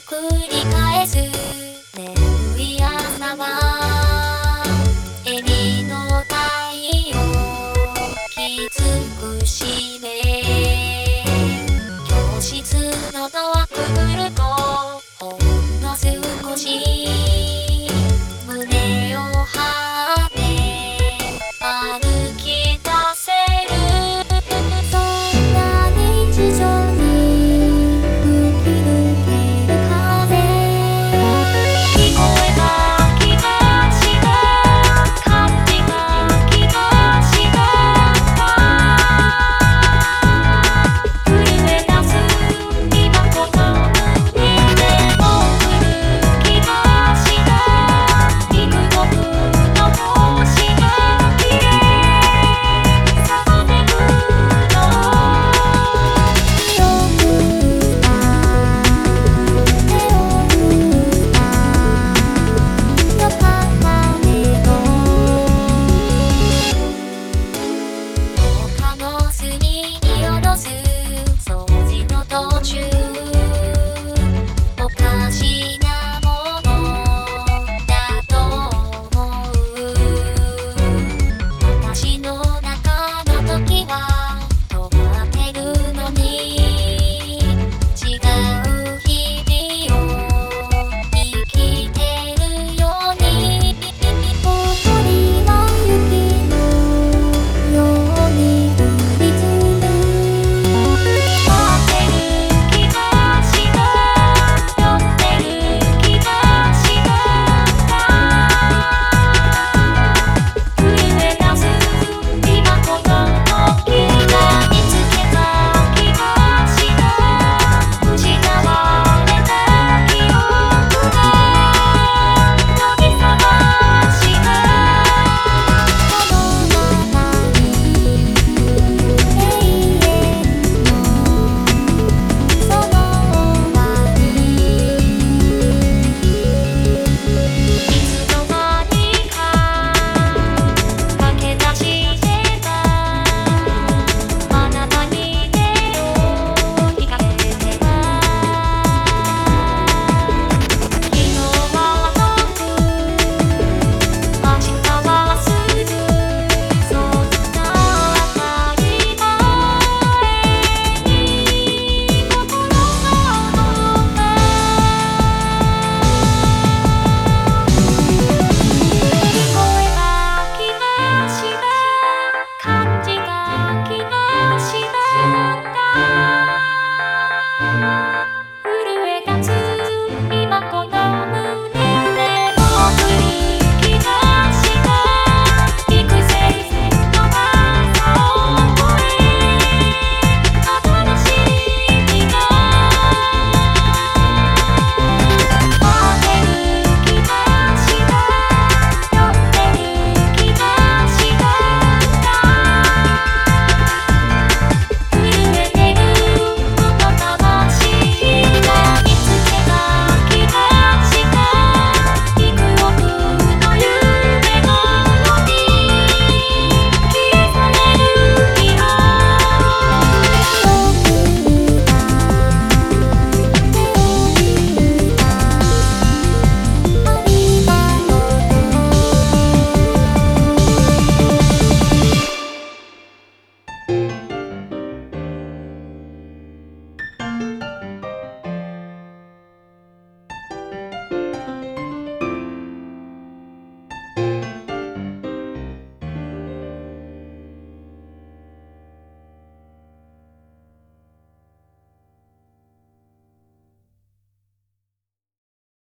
繰りの少し to